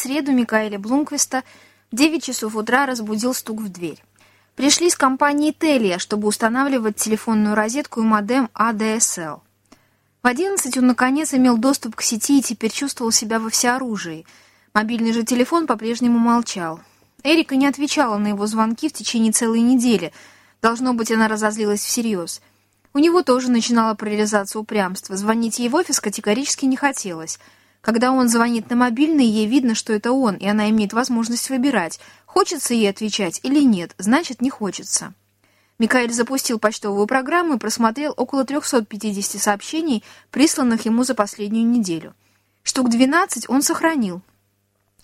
среду Микаэля Блумквиста в 9 часов утра разбудил стук в дверь. Пришли с компании Телия, чтобы устанавливать телефонную розетку и модем ADSL. В 11 он, наконец, имел доступ к сети и теперь чувствовал себя во всеоружии. Мобильный же телефон по-прежнему молчал. Эрика не отвечала на его звонки в течение целой недели. Должно быть, она разозлилась всерьез. У него тоже начинало прорезаться упрямство. Звонить ей в офис категорически не хотелось. Когда он звонит на мобильный, ей видно, что это он, и она имеет возможность выбирать, хочется ей отвечать или нет, значит, не хочется. Микаэль запустил почтовую программу и просмотрел около 350 сообщений, присланных ему за последнюю неделю. Штук 12 он сохранил.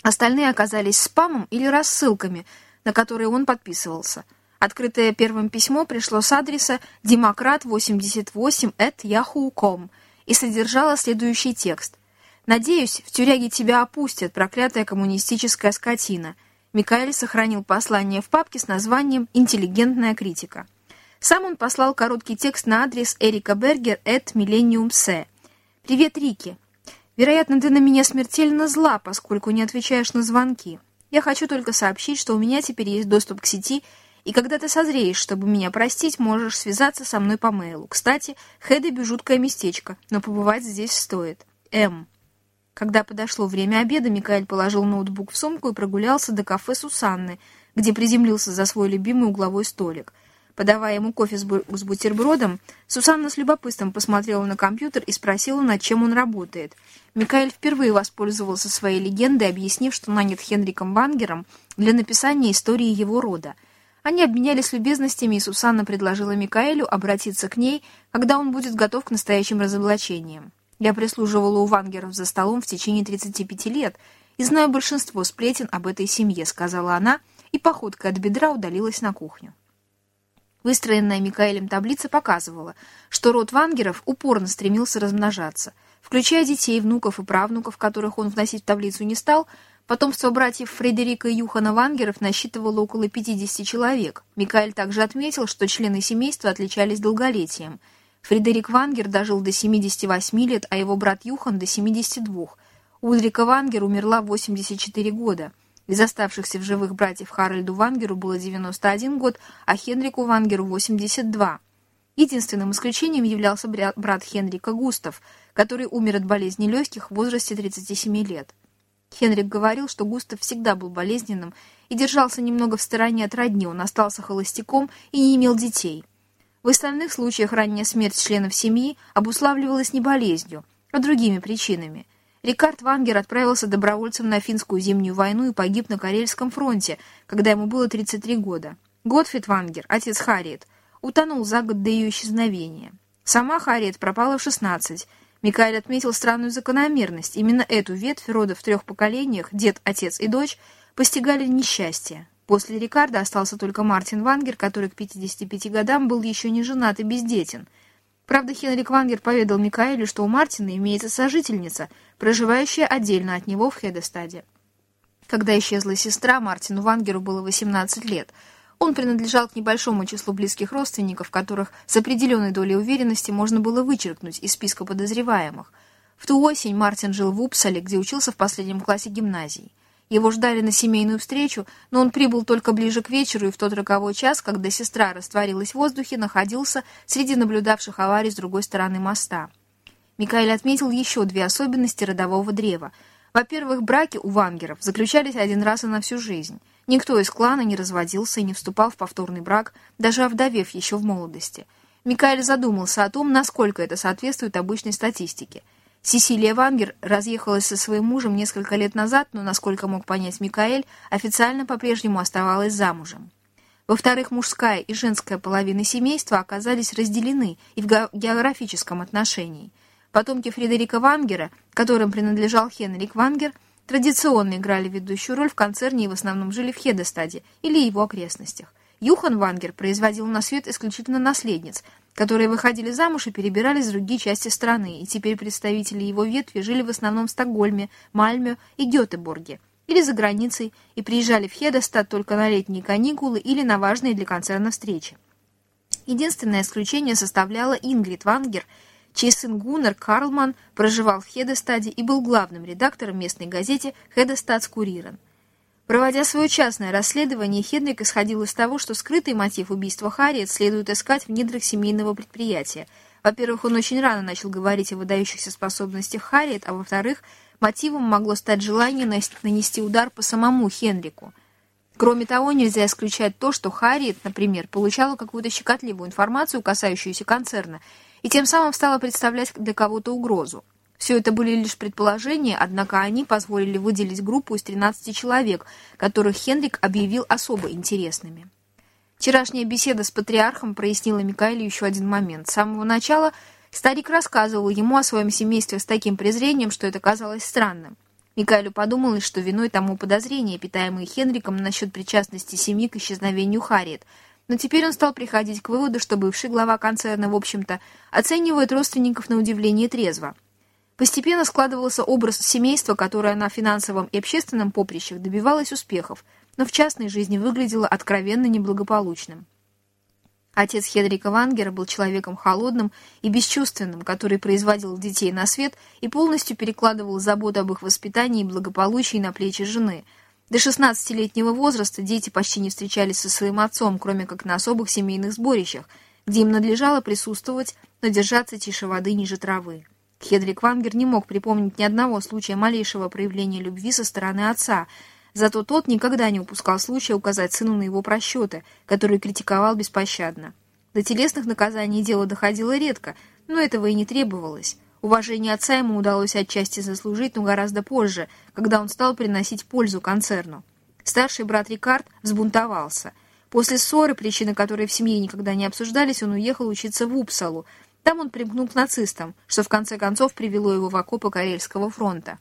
Остальные оказались спамом или рассылками, на которые он подписывался. Открытое первым письмо пришло с адреса демократ88 и содержало следующий текст – «Надеюсь, в тюряге тебя опустят, проклятая коммунистическая скотина». Микаэль сохранил послание в папке с названием «Интеллигентная критика». Сам он послал короткий текст на адрес Эрика Бергер at C. «Привет, Рики. Вероятно, ты на меня смертельно зла, поскольку не отвечаешь на звонки. Я хочу только сообщить, что у меня теперь есть доступ к сети, и когда ты созреешь, чтобы меня простить, можешь связаться со мной по мейлу. Кстати, Хэдеби жуткое местечко, но побывать здесь стоит. М. Когда подошло время обеда, Микаэль положил ноутбук в сумку и прогулялся до кафе Сусанны, где приземлился за свой любимый угловой столик. Подавая ему кофе с, бу с бутербродом, Сусанна с любопытством посмотрела на компьютер и спросила, над чем он работает. Микаэль впервые воспользовался своей легендой, объяснив, что нанят Хенриком Вангером для написания истории его рода. Они обменялись любезностями, и Сусанна предложила Микаэлю обратиться к ней, когда он будет готов к настоящим разоблачениям. Я прислуживала у Вангеров за столом в течение 35 лет и знаю большинство сплетен об этой семье», — сказала она, и походкой от бедра удалилась на кухню. Выстроенная Микаэлем таблица показывала, что род Вангеров упорно стремился размножаться. Включая детей, внуков и правнуков, которых он вносить в таблицу не стал, потомство братьев Фредерика и Юхана Вангеров насчитывало около 50 человек. Микаэль также отметил, что члены семейства отличались долголетием — Фредерик Вангер дожил до 78 лет, а его брат Юхан до 72. Ульрика Вангер умерла в 84 года. Из оставшихся в живых братьев Харальду Вангеру было 91 год, а Хенрику Вангеру 82. Единственным исключением являлся брат Хенрика Густав, который умер от болезни легких в возрасте 37 лет. Хенрик говорил, что Густав всегда был болезненным и держался немного в стороне от родни, он остался холостяком и не имел детей – в остальных случаях ранняя смерть членов семьи обуславливалась не болезнью, а другими причинами. Рикард Вангер отправился добровольцем на финскую зимнюю войну и погиб на Карельском фронте, когда ему было 33 года. Готфрид Вангер, отец Харриет, утонул за год до ее исчезновения. Сама Харриет пропала в 16. Микаэль отметил странную закономерность. Именно эту ветвь рода в трех поколениях, дед, отец и дочь, постигали несчастье. После Рикардо остался только Мартин Вангер, который к 55 годам был еще не женат и бездетен. Правда, Хенрик Вангер поведал Микаэлю, что у Мартина имеется сожительница, проживающая отдельно от него в Хедестаде. Когда исчезла сестра, Мартину Вангеру было 18 лет. Он принадлежал к небольшому числу близких родственников, которых с определенной долей уверенности можно было вычеркнуть из списка подозреваемых. В ту осень Мартин жил в Упсале, где учился в последнем классе гимназии. Его ждали на семейную встречу, но он прибыл только ближе к вечеру и в тот роковой час, когда сестра растворилась в воздухе, находился среди наблюдавших аварий с другой стороны моста. Микаэль отметил еще две особенности родового древа. Во-первых, браки у вангеров заключались один раз и на всю жизнь. Никто из клана не разводился и не вступал в повторный брак, даже овдовев еще в молодости. Микаэль задумался о том, насколько это соответствует обычной статистике – Сесилия Вангер разъехалась со своим мужем несколько лет назад, но, насколько мог понять Микаэль, официально по-прежнему оставалась замужем. Во-вторых, мужская и женская половины семейства оказались разделены и в географическом отношении. Потомки Фредерика Вангера, которым принадлежал Хенрик Вангер, традиционно играли ведущую роль в концерне и в основном жили в Хедестаде или его окрестностях. Юхан Вангер производил на свет исключительно наследниц, которые выходили замуж и перебирались в другие части страны, и теперь представители его ветви жили в основном в Стокгольме, Мальме и Гетеборге, или за границей, и приезжали в Хедестад только на летние каникулы или на важные для концерна встречи. Единственное исключение составляла Ингрид Вангер, чей сын Гуннер Карлман проживал в Хедестаде и был главным редактором местной газете «Хедестадс Курирен». Проводя свое частное расследование, Хенрик исходил из того, что скрытый мотив убийства Харриет следует искать в недрах семейного предприятия. Во-первых, он очень рано начал говорить о выдающихся способностях Харриет, а во-вторых, мотивом могло стать желание нанести удар по самому Хенрику. Кроме того, нельзя исключать то, что Харриет, например, получала какую-то щекотливую информацию, касающуюся концерна, и тем самым стала представлять для кого-то угрозу. Все это были лишь предположения, однако они позволили выделить группу из 13 человек, которых Хенрик объявил особо интересными. Вчерашняя беседа с патриархом прояснила Микаэлю еще один момент. С самого начала старик рассказывал ему о своем семействе с таким презрением, что это казалось странным. Микаэлю подумалось, что виной тому подозрения, питаемые Хенриком насчет причастности семьи к исчезновению Харриет. Но теперь он стал приходить к выводу, что бывший глава концерна, в общем-то, оценивает родственников на удивление трезво. Постепенно складывался образ семейства, которое на финансовом и общественном поприщах добивалось успехов, но в частной жизни выглядело откровенно неблагополучным. Отец Хедрика Вангера был человеком холодным и бесчувственным, который производил детей на свет и полностью перекладывал заботу об их воспитании и благополучии на плечи жены. До 16-летнего возраста дети почти не встречались со своим отцом, кроме как на особых семейных сборищах, где им надлежало присутствовать, но держаться тише воды ниже травы. Хедрик Вангер не мог припомнить ни одного случая малейшего проявления любви со стороны отца, зато тот никогда не упускал случая указать сыну на его просчеты, которые критиковал беспощадно. До телесных наказаний дело доходило редко, но этого и не требовалось. Уважение отца ему удалось отчасти заслужить, но гораздо позже, когда он стал приносить пользу концерну. Старший брат Рикард взбунтовался. После ссоры, причины которой в семье никогда не обсуждались, он уехал учиться в Упсалу, там он примкнул к нацистам, что в конце концов привело его в окопы Карельского фронта.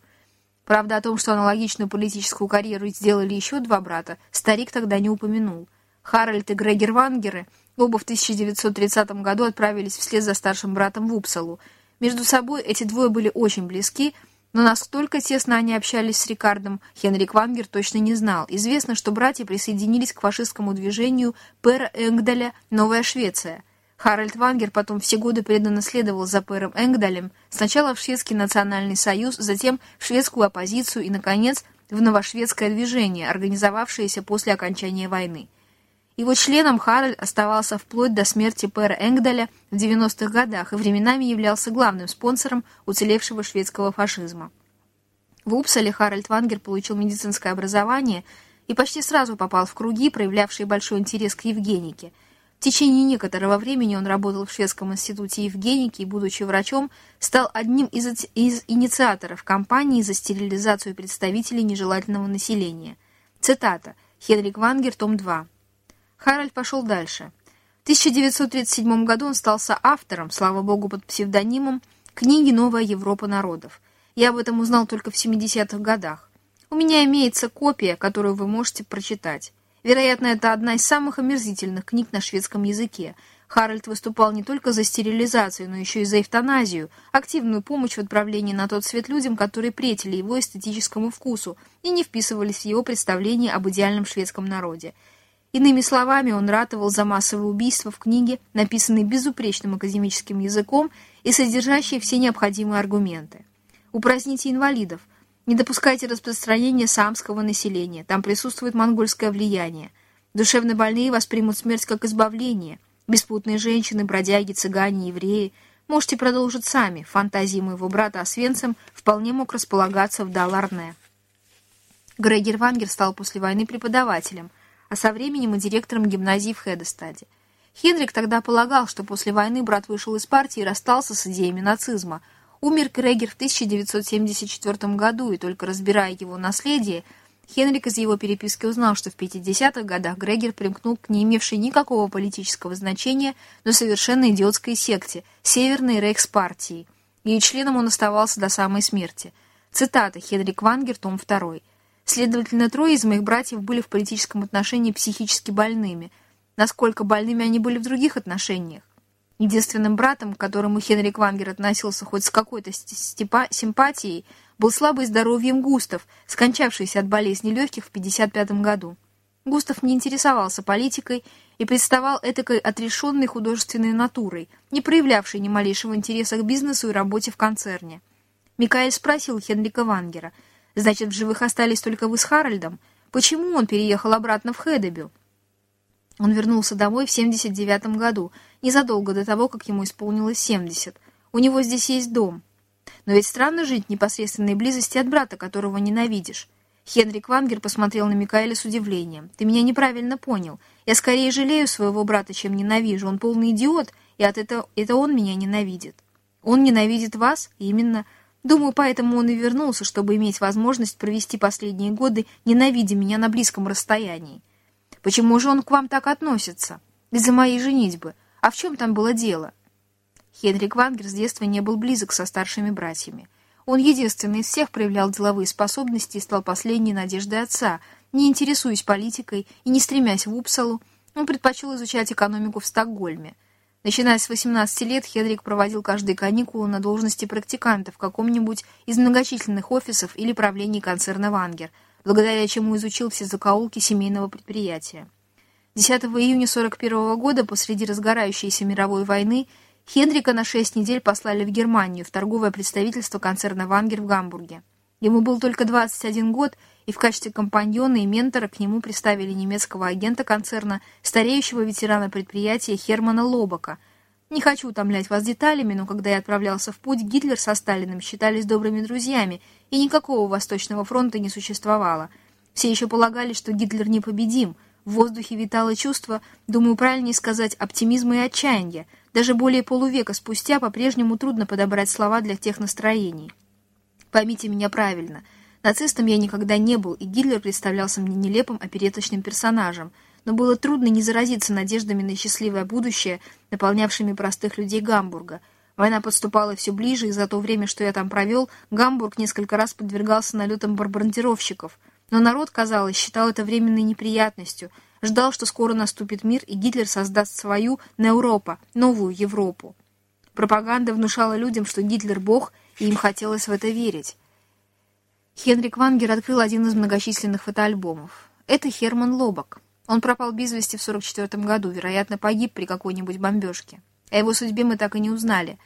Правда, о том, что аналогичную политическую карьеру сделали еще два брата, старик тогда не упомянул. Харальд и Грегер Вангеры оба в 1930 году отправились вслед за старшим братом в Упсалу. Между собой эти двое были очень близки, но насколько тесно они общались с Рикардом, Хенрик Вангер точно не знал. Известно, что братья присоединились к фашистскому движению Пера Энгдаля «Новая Швеция». Харальд Вангер потом все годы преданно следовал за Пером Энгдалем, сначала в Шведский национальный союз, затем в шведскую оппозицию и, наконец, в новошведское движение, организовавшееся после окончания войны. Его членом Харальд оставался вплоть до смерти Пера Энгдаля в 90-х годах и временами являлся главным спонсором уцелевшего шведского фашизма. В Упсале Харальд Вангер получил медицинское образование и почти сразу попал в круги, проявлявшие большой интерес к Евгенике – в течение некоторого времени он работал в Шведском институте Евгеники и, будучи врачом, стал одним из, из инициаторов кампании за стерилизацию представителей нежелательного населения. Цитата. Хенрик Вангер, том 2. Харальд пошел дальше. В 1937 году он стал соавтором, слава богу, под псевдонимом, книги «Новая Европа народов». Я об этом узнал только в 70-х годах. У меня имеется копия, которую вы можете прочитать. Вероятно, это одна из самых омерзительных книг на шведском языке. Харальд выступал не только за стерилизацию, но еще и за эвтаназию, активную помощь в отправлении на тот свет людям, которые претили его эстетическому вкусу и не вписывались в его представление об идеальном шведском народе. Иными словами, он ратовал за массовые убийства в книге, написанной безупречным академическим языком и содержащей все необходимые аргументы. «Упраздните инвалидов», не допускайте распространения самского населения. Там присутствует монгольское влияние. Душевно больные воспримут смерть как избавление. Беспутные женщины, бродяги, цыгане, евреи. Можете продолжить сами. Фантазии моего брата Освенцем вполне мог располагаться в Даларне. Грегер Вангер стал после войны преподавателем, а со временем и директором гимназии в Хедестаде. Хенрик тогда полагал, что после войны брат вышел из партии и расстался с идеями нацизма – Умер Крегер в 1974 году, и только разбирая его наследие, Хенрик из его переписки узнал, что в 50-х годах Грегер примкнул к не имевшей никакого политического значения, но совершенно идиотской секте – Северной Рейхспартии. Ее членом он оставался до самой смерти. Цитата Хенрик Вангер, том 2. Следовательно, трое из моих братьев были в политическом отношении психически больными. Насколько больными они были в других отношениях? Единственным братом, к которому Хенрик Вангер относился хоть с какой-то симпатией, был слабый здоровьем Густав, скончавшийся от болезни легких в 55 году. Густав не интересовался политикой и представал этакой отрешенной художественной натурой, не проявлявшей ни малейшего интереса к бизнесу и работе в концерне. Микаэль спросил Хенрика Вангера, «Значит, в живых остались только вы с Харальдом? Почему он переехал обратно в Хедебю?» Он вернулся домой в 79 году, незадолго до того, как ему исполнилось 70. У него здесь есть дом. Но ведь странно жить в непосредственной близости от брата, которого ненавидишь. Хенрик Вангер посмотрел на Микаэля с удивлением. «Ты меня неправильно понял. Я скорее жалею своего брата, чем ненавижу. Он полный идиот, и от этого это он меня ненавидит». «Он ненавидит вас?» «Именно. Думаю, поэтому он и вернулся, чтобы иметь возможность провести последние годы, ненавидя меня на близком расстоянии. Почему же он к вам так относится? Из-за моей женитьбы. А в чем там было дело?» Хенрик Вангер с детства не был близок со старшими братьями. Он единственный из всех проявлял деловые способности и стал последней надеждой отца, не интересуясь политикой и не стремясь в Упсалу, он предпочел изучать экономику в Стокгольме. Начиная с 18 лет, Хедрик проводил каждые каникулы на должности практиканта в каком-нибудь из многочисленных офисов или правлений концерна «Вангер», благодаря чему изучил все закоулки семейного предприятия. 10 июня 1941 года, посреди разгорающейся мировой войны, Хенрика на шесть недель послали в Германию, в торговое представительство концерна «Вангер» в Гамбурге. Ему был только 21 год, и в качестве компаньона и ментора к нему представили немецкого агента концерна, стареющего ветерана предприятия Хермана Лобака. Не хочу утомлять вас деталями, но когда я отправлялся в путь, Гитлер со Сталиным считались добрыми друзьями, и никакого Восточного фронта не существовало. Все еще полагали, что Гитлер непобедим. В воздухе витало чувство, думаю, правильнее сказать, оптимизма и отчаяния, даже более полувека спустя по-прежнему трудно подобрать слова для тех настроений. Поймите меня правильно. Нацистом я никогда не был, и Гитлер представлялся мне нелепым опереточным персонажем, но было трудно не заразиться надеждами на счастливое будущее, наполнявшими простых людей Гамбурга. Война подступала все ближе, и за то время, что я там провел, Гамбург несколько раз подвергался налетам бомбардировщиков. Но народ, казалось, считал это временной неприятностью — ждал, что скоро наступит мир, и Гитлер создаст свою Неуропа, новую Европу. Пропаганда внушала людям, что Гитлер – бог, и им хотелось в это верить. Хенрик Вангер открыл один из многочисленных фотоальбомов. Это Херман Лобак. Он пропал без вести в 44 году, вероятно, погиб при какой-нибудь бомбежке. О его судьбе мы так и не узнали.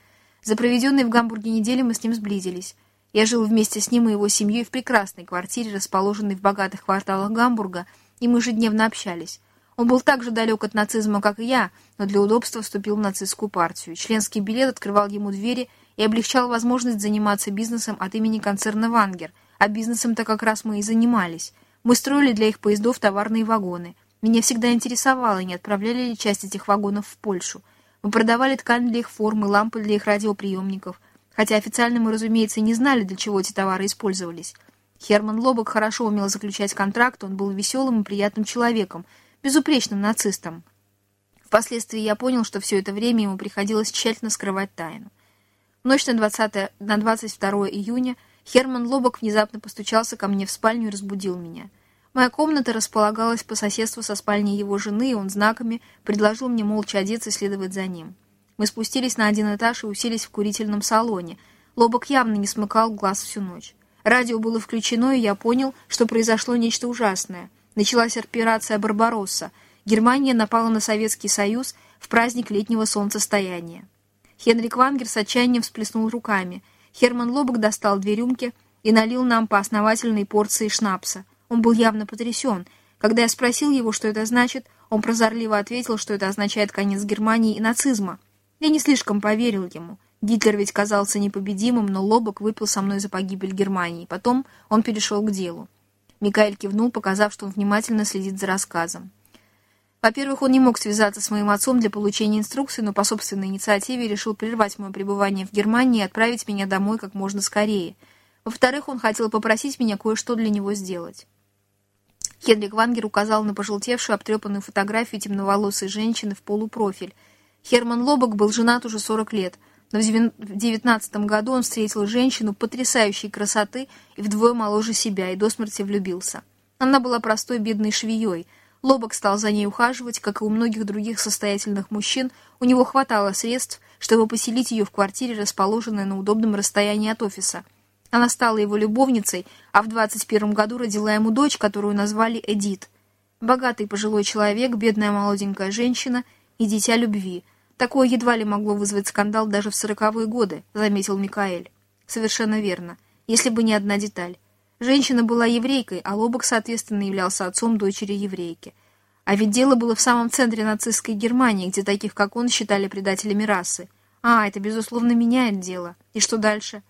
За проведенные в Гамбурге недели мы с ним сблизились. Я жил вместе с ним и его семьей в прекрасной квартире, расположенной в богатых кварталах Гамбурга – и мы ежедневно общались. Он был так же далек от нацизма, как и я, но для удобства вступил в нацистскую партию. Членский билет открывал ему двери и облегчал возможность заниматься бизнесом от имени концерна «Вангер», а бизнесом-то как раз мы и занимались. Мы строили для их поездов товарные вагоны. Меня всегда интересовало, не отправляли ли часть этих вагонов в Польшу. Мы продавали ткань для их формы, лампы для их радиоприемников. Хотя официально мы, разумеется, не знали, для чего эти товары использовались. Херман Лобок хорошо умел заключать контракт, он был веселым и приятным человеком, безупречным нацистом. Впоследствии я понял, что все это время ему приходилось тщательно скрывать тайну. В ночь на, 20, на 22 июня Херман Лобок внезапно постучался ко мне в спальню и разбудил меня. Моя комната располагалась по соседству со спальней его жены, и он знаками предложил мне молча одеться и следовать за ним. Мы спустились на один этаж и уселись в курительном салоне. Лобок явно не смыкал глаз всю ночь. Радио было включено, и я понял, что произошло нечто ужасное. Началась операция «Барбаросса». Германия напала на Советский Союз в праздник летнего солнцестояния. Хенрик Вангер с отчаянием всплеснул руками. Херман Лобок достал две рюмки и налил нам по основательной порции шнапса. Он был явно потрясен. Когда я спросил его, что это значит, он прозорливо ответил, что это означает конец Германии и нацизма. Я не слишком поверил ему. Гитлер ведь казался непобедимым, но Лобок выпил со мной за погибель Германии. Потом он перешел к делу. Микаэль кивнул, показав, что он внимательно следит за рассказом. Во-первых, он не мог связаться с моим отцом для получения инструкций, но по собственной инициативе решил прервать мое пребывание в Германии и отправить меня домой как можно скорее. Во-вторых, он хотел попросить меня кое-что для него сделать. Хенрик Вангер указал на пожелтевшую, обтрепанную фотографию темноволосой женщины в полупрофиль. Херман Лобок был женат уже 40 лет — но в девятнадцатом году он встретил женщину потрясающей красоты и вдвое моложе себя, и до смерти влюбился. Она была простой бедной швеей. Лобок стал за ней ухаживать, как и у многих других состоятельных мужчин, у него хватало средств, чтобы поселить ее в квартире, расположенной на удобном расстоянии от офиса. Она стала его любовницей, а в 21 году родила ему дочь, которую назвали Эдит. Богатый пожилой человек, бедная молоденькая женщина и дитя любви. Такое едва ли могло вызвать скандал даже в сороковые годы, заметил Микаэль. Совершенно верно, если бы не одна деталь. Женщина была еврейкой, а Лобок, соответственно, являлся отцом дочери еврейки. А ведь дело было в самом центре нацистской Германии, где таких, как он, считали предателями расы. А, это, безусловно, меняет дело. И что дальше?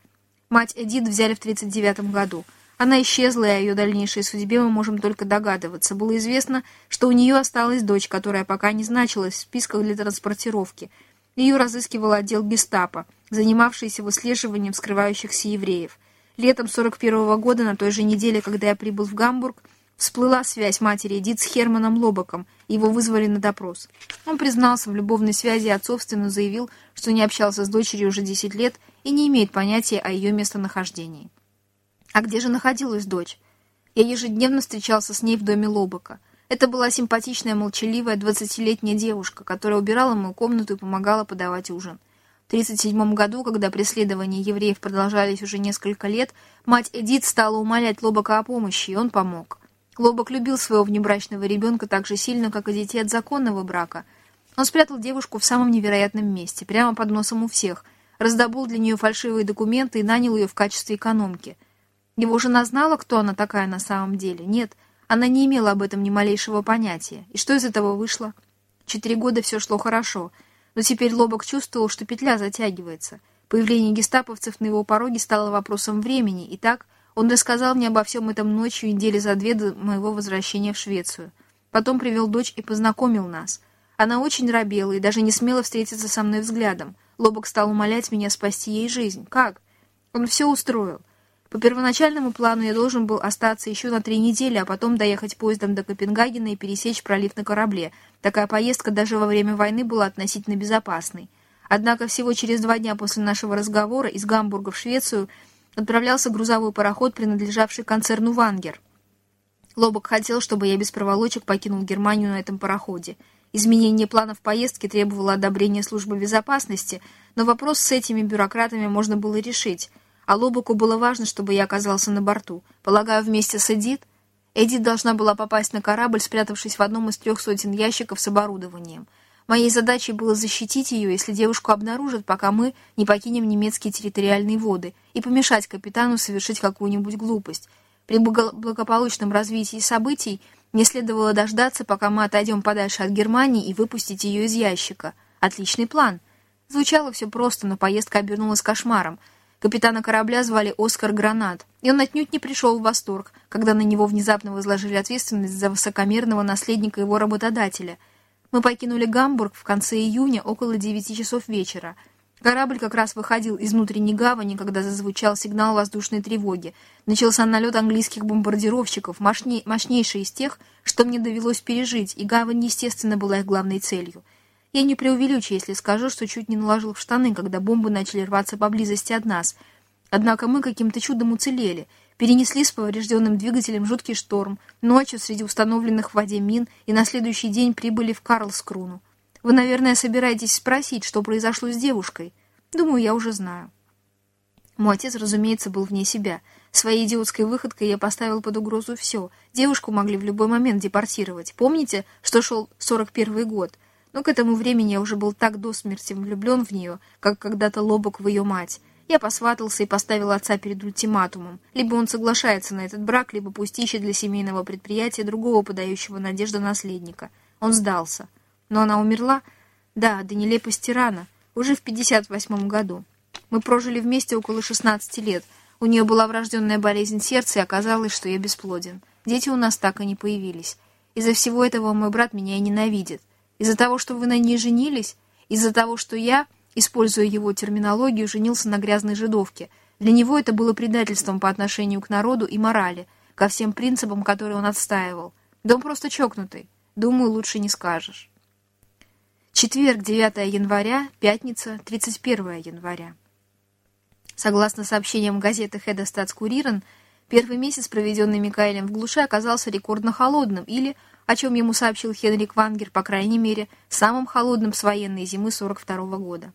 Мать Эдит взяли в 1939 году. Она исчезла, и о ее дальнейшей судьбе мы можем только догадываться. Было известно, что у нее осталась дочь, которая пока не значилась в списках для транспортировки. Ее разыскивал отдел гестапо, занимавшийся выслеживанием скрывающихся евреев. Летом 41 -го года, на той же неделе, когда я прибыл в Гамбург, Всплыла связь матери Эдит с Херманом Лобоком, его вызвали на допрос. Он признался в любовной связи и отцовственно заявил, что не общался с дочерью уже 10 лет и не имеет понятия о ее местонахождении. А где же находилась дочь? Я ежедневно встречался с ней в доме Лобока. Это была симпатичная, молчаливая, двадцатилетняя девушка, которая убирала мою комнату и помогала подавать ужин. В 1937 году, когда преследования евреев продолжались уже несколько лет, мать Эдит стала умолять Лобока о помощи, и он помог. Лобок любил своего внебрачного ребенка так же сильно, как и детей от законного брака. Он спрятал девушку в самом невероятном месте, прямо под носом у всех, раздобыл для нее фальшивые документы и нанял ее в качестве экономки. Его жена знала, кто она такая на самом деле? Нет, она не имела об этом ни малейшего понятия. И что из этого вышло? Четыре года все шло хорошо, но теперь Лобок чувствовал, что петля затягивается. Появление гестаповцев на его пороге стало вопросом времени, и так – он рассказал мне обо всем этом ночью недели за две до моего возвращения в Швецию. Потом привел дочь и познакомил нас. Она очень робела и даже не смела встретиться со мной взглядом. Лобок стал умолять меня спасти ей жизнь. Как? Он все устроил. По первоначальному плану я должен был остаться еще на три недели, а потом доехать поездом до Копенгагена и пересечь пролив на корабле. Такая поездка даже во время войны была относительно безопасной. Однако всего через два дня после нашего разговора из Гамбурга в Швецию отправлялся грузовой пароход, принадлежавший концерну «Вангер». Лобок хотел, чтобы я без проволочек покинул Германию на этом пароходе. Изменение планов поездки требовало одобрения службы безопасности, но вопрос с этими бюрократами можно было решить, а Лобоку было важно, чтобы я оказался на борту. Полагаю, вместе с Эдит? Эдит должна была попасть на корабль, спрятавшись в одном из трех сотен ящиков с оборудованием — Моей задачей было защитить ее, если девушку обнаружат, пока мы не покинем немецкие территориальные воды, и помешать капитану совершить какую-нибудь глупость. При благополучном развитии событий мне следовало дождаться, пока мы отойдем подальше от Германии и выпустить ее из ящика. Отличный план. Звучало все просто, но поездка обернулась кошмаром. Капитана корабля звали Оскар Гранат, и он отнюдь не пришел в восторг, когда на него внезапно возложили ответственность за высокомерного наследника его работодателя — мы покинули Гамбург в конце июня около 9 часов вечера. Корабль как раз выходил из внутренней гавани, когда зазвучал сигнал воздушной тревоги. Начался налет английских бомбардировщиков, мощней, мощнейший из тех, что мне довелось пережить, и гавань, естественно, была их главной целью. Я не преувеличу, если скажу, что чуть не наложил в штаны, когда бомбы начали рваться поблизости от нас. Однако мы каким-то чудом уцелели — перенесли с поврежденным двигателем жуткий шторм, ночью среди установленных в воде мин и на следующий день прибыли в Карлскруну. Вы, наверное, собираетесь спросить, что произошло с девушкой. Думаю, я уже знаю. Мой отец, разумеется, был вне себя. Своей идиотской выходкой я поставил под угрозу все. Девушку могли в любой момент депортировать. Помните, что шел 41 год? Но к этому времени я уже был так до смерти влюблен в нее, как когда-то Лобок в ее мать. Я посватался и поставил отца перед ультиматумом. Либо он соглашается на этот брак, либо пусть ищет для семейного предприятия другого подающего надежды наследника. Он сдался. Но она умерла? Да, до нелепости рано. Уже в 58 году. Мы прожили вместе около 16 лет. У нее была врожденная болезнь сердца, и оказалось, что я бесплоден. Дети у нас так и не появились. Из-за всего этого мой брат меня и ненавидит. Из-за того, что вы на ней женились? Из-за того, что я используя его терминологию, женился на грязной жидовке. Для него это было предательством по отношению к народу и морали, ко всем принципам, которые он отстаивал. Да он просто чокнутый. Думаю, лучше не скажешь. Четверг, 9 января, пятница, 31 января. Согласно сообщениям газеты «Хеда Статскурирен», первый месяц, проведенный Микаэлем в глуши, оказался рекордно холодным или – о чем ему сообщил Хенрик Вангер, по крайней мере, самым холодным с военной зимы 42 -го года.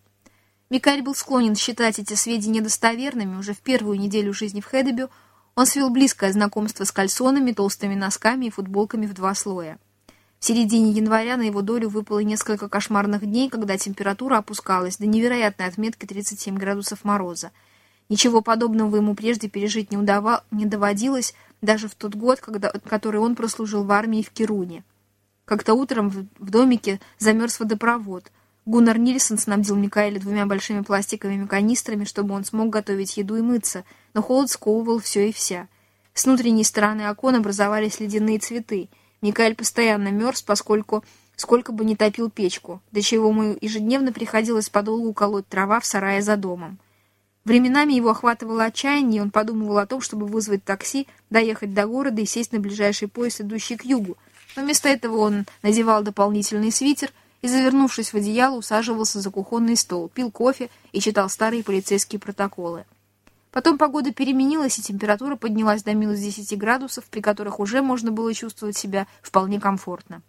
Микаэль был склонен считать эти сведения достоверными уже в первую неделю жизни в Хедебю, он свел близкое знакомство с кальсонами, толстыми носками и футболками в два слоя. В середине января на его долю выпало несколько кошмарных дней, когда температура опускалась до невероятной отметки 37 градусов мороза. Ничего подобного ему прежде пережить не, удавал, не доводилось, даже в тот год, когда, который он прослужил в армии в Кируне. Как-то утром в, в домике замерз водопровод. Гуннар Нильсон снабдил Микаэля двумя большими пластиковыми канистрами, чтобы он смог готовить еду и мыться, но холод сковывал все и вся. С внутренней стороны окон образовались ледяные цветы — Микаэль постоянно мерз, поскольку сколько бы не топил печку, до чего ему ежедневно приходилось подолгу колоть трава в сарае за домом. Временами его охватывало отчаяние, и он подумывал о том, чтобы вызвать такси, доехать до города и сесть на ближайший поезд, идущий к югу. Но вместо этого он надевал дополнительный свитер и, завернувшись в одеяло, усаживался за кухонный стол, пил кофе и читал старые полицейские протоколы. Потом погода переменилась, и температура поднялась до минус 10 градусов, при которых уже можно было чувствовать себя вполне комфортно.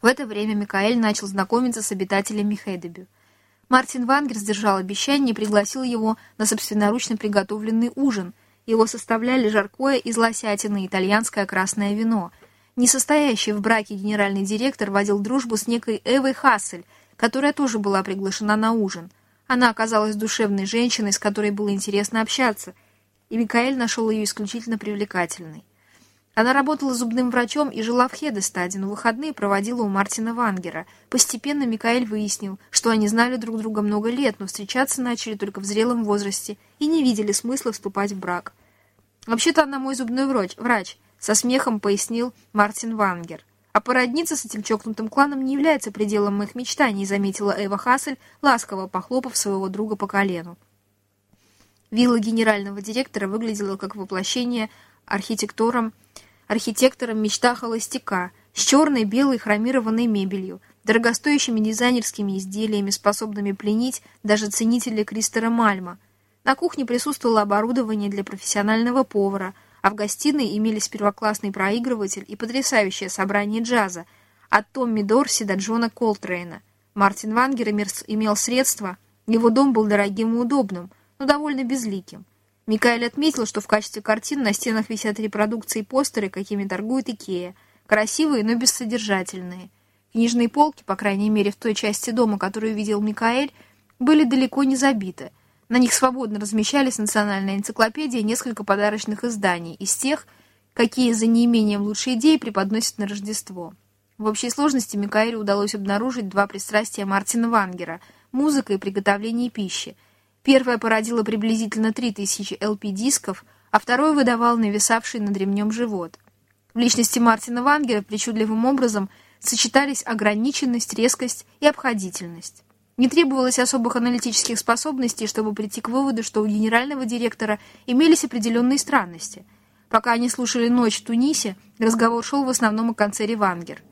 В это время Микаэль начал знакомиться с обитателями Хейдебю. Мартин Вангер сдержал обещание и пригласил его на собственноручно приготовленный ужин. Его составляли жаркое из лосятины и итальянское красное вино. Не состоящий в браке генеральный директор водил дружбу с некой Эвой Хассель, которая тоже была приглашена на ужин. Она оказалась душевной женщиной, с которой было интересно общаться, и Микаэль нашел ее исключительно привлекательной. Она работала зубным врачом и жила в Хедестаде, но выходные проводила у Мартина Вангера. Постепенно Микаэль выяснил, что они знали друг друга много лет, но встречаться начали только в зрелом возрасте и не видели смысла вступать в брак. «Вообще-то она мой зубной врач», врач со смехом пояснил Мартин Вангер. А породниться с этим чокнутым кланом не является пределом моих мечтаний, заметила Эва Хассель, ласково похлопав своего друга по колену. Вилла генерального директора выглядела как воплощение архитектором, архитектором мечта холостяка, с черной, белой, хромированной мебелью, дорогостоящими дизайнерскими изделиями, способными пленить даже ценителей Кристера Мальма. На кухне присутствовало оборудование для профессионального повара – а в гостиной имелись первоклассный проигрыватель и потрясающее собрание джаза от Томми Дорси до Джона Колтрейна. Мартин Вангер имел средства, его дом был дорогим и удобным, но довольно безликим. Микаэль отметил, что в качестве картин на стенах висят репродукции и постеры, какими торгует Икея. Красивые, но бессодержательные. Книжные полки, по крайней мере в той части дома, которую видел Микаэль, были далеко не забиты – на них свободно размещались национальная энциклопедия и несколько подарочных изданий из тех, какие за неимением лучшей идеи преподносят на Рождество. В общей сложности Микаэлю удалось обнаружить два пристрастия Мартина Вангера – музыка и приготовление пищи. Первое породило приблизительно 3000 LP-дисков, а второе выдавал нависавший над ремнем живот. В личности Мартина Вангера причудливым образом сочетались ограниченность, резкость и обходительность. Не требовалось особых аналитических способностей, чтобы прийти к выводу, что у генерального директора имелись определенные странности. Пока они слушали «Ночь в Тунисе», разговор шел в основном о концере Вангер.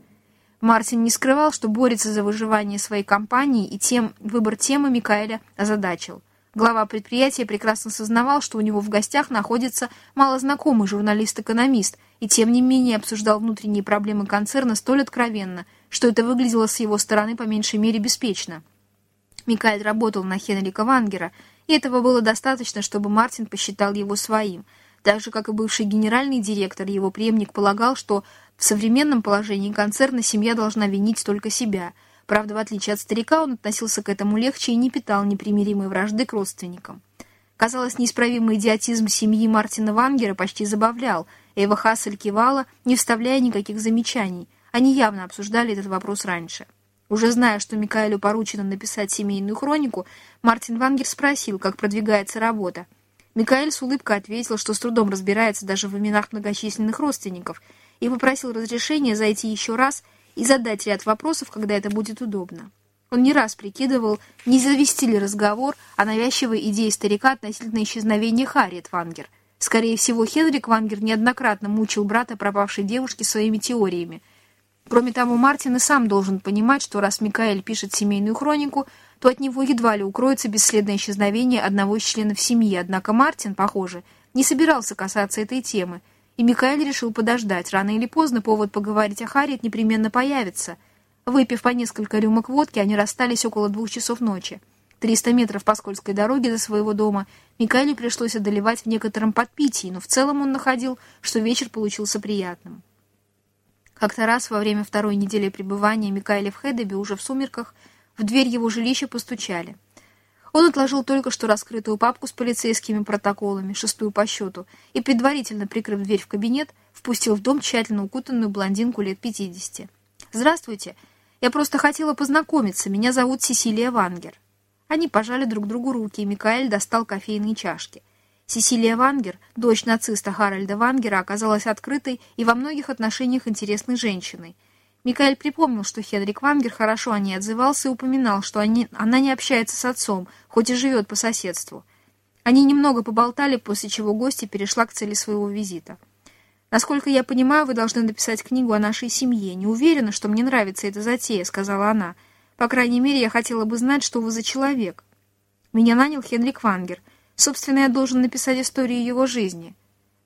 Мартин не скрывал, что борется за выживание своей компании, и тем выбор темы Микаэля озадачил. Глава предприятия прекрасно сознавал, что у него в гостях находится малознакомый журналист-экономист, и тем не менее обсуждал внутренние проблемы концерна столь откровенно, что это выглядело с его стороны по меньшей мере беспечно. Микаэль работал на Хенрика Вангера, и этого было достаточно, чтобы Мартин посчитал его своим. Так же, как и бывший генеральный директор, его преемник полагал, что в современном положении концерна семья должна винить только себя. Правда, в отличие от старика, он относился к этому легче и не питал непримиримой вражды к родственникам. Казалось, неисправимый идиотизм семьи Мартина Вангера почти забавлял. Эва Хассель кивала, не вставляя никаких замечаний. Они явно обсуждали этот вопрос раньше. Уже зная, что Микаэлю поручено написать семейную хронику, Мартин Вангер спросил, как продвигается работа. Микаэль с улыбкой ответил, что с трудом разбирается даже в именах многочисленных родственников, и попросил разрешения зайти еще раз и задать ряд вопросов, когда это будет удобно. Он не раз прикидывал, не завести ли разговор о навязчивой идее старика относительно исчезновения Харриет Вангер. Скорее всего, Хенрик Вангер неоднократно мучил брата пропавшей девушки своими теориями – Кроме того, Мартин и сам должен понимать, что раз Микаэль пишет семейную хронику, то от него едва ли укроется бесследное исчезновение одного из членов семьи, однако Мартин, похоже, не собирался касаться этой темы, и Микаэль решил подождать. Рано или поздно повод поговорить о Харриет непременно появится. Выпив по несколько рюмок водки, они расстались около двух часов ночи. Триста метров по скользкой дороге до своего дома Микаэлю пришлось одолевать в некотором подпитии, но в целом он находил, что вечер получился приятным. Как-то раз во время второй недели пребывания Микаэля в Хедебе уже в сумерках в дверь его жилища постучали. Он отложил только что раскрытую папку с полицейскими протоколами, шестую по счету, и, предварительно прикрыв дверь в кабинет, впустил в дом тщательно укутанную блондинку лет 50. «Здравствуйте. Я просто хотела познакомиться. Меня зовут Сесилия Вангер». Они пожали друг другу руки, и Микаэль достал кофейные чашки. Сесилия Вангер, дочь нациста Харальда Вангера, оказалась открытой и во многих отношениях интересной женщиной. Микаэль припомнил, что Хедрик Вангер хорошо о ней отзывался и упоминал, что они, она не общается с отцом, хоть и живет по соседству. Они немного поболтали, после чего гостья перешла к цели своего визита. «Насколько я понимаю, вы должны написать книгу о нашей семье. Не уверена, что мне нравится эта затея», — сказала она. «По крайней мере, я хотела бы знать, что вы за человек». Меня нанял Хенрик Вангер. Собственно, я должен написать историю его жизни.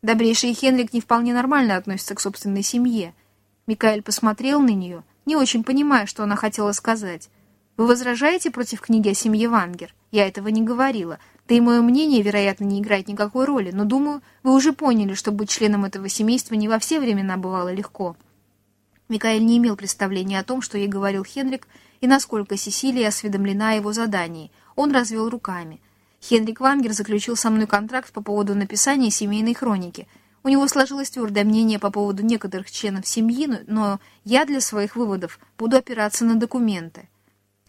Добрейший Хенрик не вполне нормально относится к собственной семье — Микаэль посмотрел на нее, не очень понимая, что она хотела сказать. «Вы возражаете против книги о семье Вангер? Я этого не говорила. Да и мое мнение, вероятно, не играет никакой роли, но, думаю, вы уже поняли, что быть членом этого семейства не во все времена бывало легко». Микаэль не имел представления о том, что ей говорил Хенрик, и насколько Сесилия осведомлена о его задании. Он развел руками. Хенрик Вангер заключил со мной контракт по поводу написания семейной хроники — у него сложилось твердое мнение по поводу некоторых членов семьи, но я для своих выводов буду опираться на документы.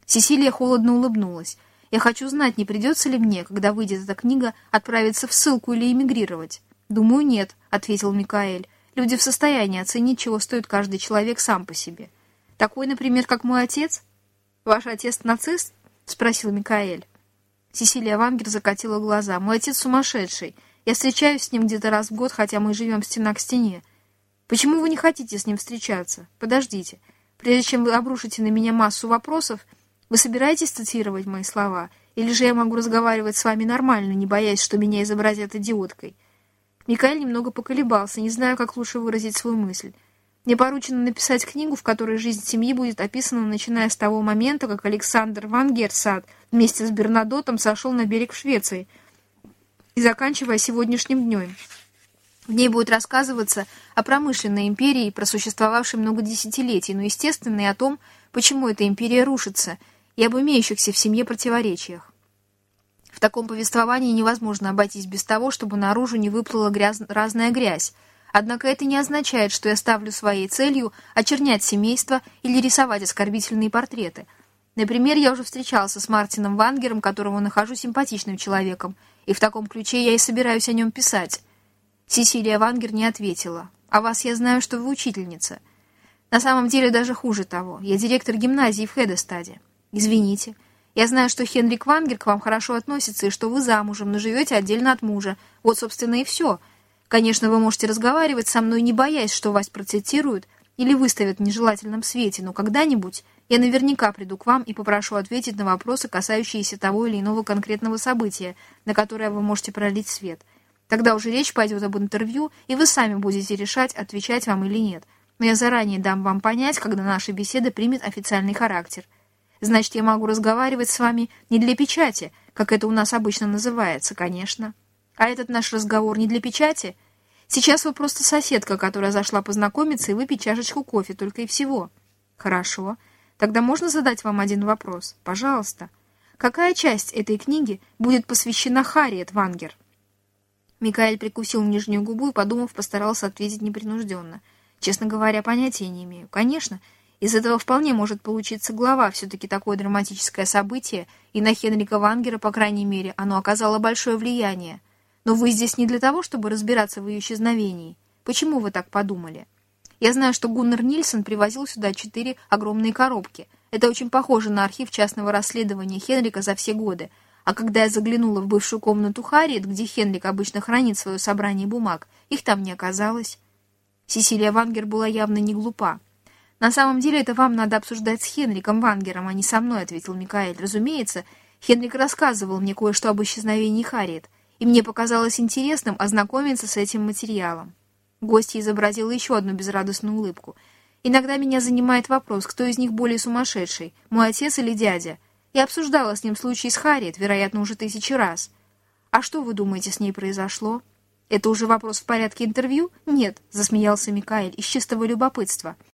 Сесилия холодно улыбнулась. «Я хочу знать, не придется ли мне, когда выйдет эта книга, отправиться в ссылку или эмигрировать?» «Думаю, нет», — ответил Микаэль. «Люди в состоянии оценить, чего стоит каждый человек сам по себе. Такой, например, как мой отец?» «Ваш отец нацист?» — спросил Микаэль. Сесилия Вангер закатила глаза. «Мой отец сумасшедший. Я встречаюсь с ним где-то раз в год, хотя мы живем стена к стене. Почему вы не хотите с ним встречаться? Подождите. Прежде чем вы обрушите на меня массу вопросов, вы собираетесь цитировать мои слова? Или же я могу разговаривать с вами нормально, не боясь, что меня изобразят идиоткой?» Микаэль немного поколебался, не знаю, как лучше выразить свою мысль. Мне поручено написать книгу, в которой жизнь семьи будет описана, начиная с того момента, как Александр Ван Герсад вместе с Бернадотом сошел на берег в Швеции – и заканчивая сегодняшним днем. В ней будет рассказываться о промышленной империи, просуществовавшей много десятилетий, но, естественно, и о том, почему эта империя рушится, и об имеющихся в семье противоречиях. В таком повествовании невозможно обойтись без того, чтобы наружу не выплыла грязь, разная грязь, однако это не означает, что я ставлю своей целью очернять семейство или рисовать оскорбительные портреты. Например, я уже встречался с Мартином Вангером, которого нахожу симпатичным человеком, и в таком ключе я и собираюсь о нем писать». Сесилия Вангер не ответила. «А вас я знаю, что вы учительница. На самом деле даже хуже того. Я директор гимназии в Хедестаде. Извините. Я знаю, что Хенрик Вангер к вам хорошо относится и что вы замужем, но живете отдельно от мужа. Вот, собственно, и все. Конечно, вы можете разговаривать со мной, не боясь, что вас процитируют или выставят в нежелательном свете, но когда-нибудь я наверняка приду к вам и попрошу ответить на вопросы, касающиеся того или иного конкретного события, на которое вы можете пролить свет. Тогда уже речь пойдет об интервью, и вы сами будете решать, отвечать вам или нет. Но я заранее дам вам понять, когда наша беседа примет официальный характер. Значит, я могу разговаривать с вами не для печати, как это у нас обычно называется, конечно. А этот наш разговор не для печати? Сейчас вы просто соседка, которая зашла познакомиться и выпить чашечку кофе, только и всего. Хорошо. Тогда можно задать вам один вопрос? Пожалуйста. Какая часть этой книги будет посвящена Харриет Вангер? Микаэль прикусил нижнюю губу и, подумав, постарался ответить непринужденно. Честно говоря, понятия не имею. Конечно, из этого вполне может получиться глава, все-таки такое драматическое событие, и на Хенрика Вангера, по крайней мере, оно оказало большое влияние. Но вы здесь не для того, чтобы разбираться в ее исчезновении. Почему вы так подумали?» Я знаю, что Гуннер Нильсон привозил сюда четыре огромные коробки. Это очень похоже на архив частного расследования Хенрика за все годы. А когда я заглянула в бывшую комнату Харриет, где Хенрик обычно хранит свое собрание бумаг, их там не оказалось. Сесилия Вангер была явно не глупа. «На самом деле это вам надо обсуждать с Хенриком Вангером, а не со мной», — ответил Микаэль. «Разумеется, Хенрик рассказывал мне кое-что об исчезновении Харриет, и мне показалось интересным ознакомиться с этим материалом. Гостья изобразила еще одну безрадостную улыбку. «Иногда меня занимает вопрос, кто из них более сумасшедший, мой отец или дядя. Я обсуждала с ним случай с Харриет, вероятно, уже тысячи раз. А что вы думаете, с ней произошло?» «Это уже вопрос в порядке интервью?» «Нет», — засмеялся Микаэль из чистого любопытства —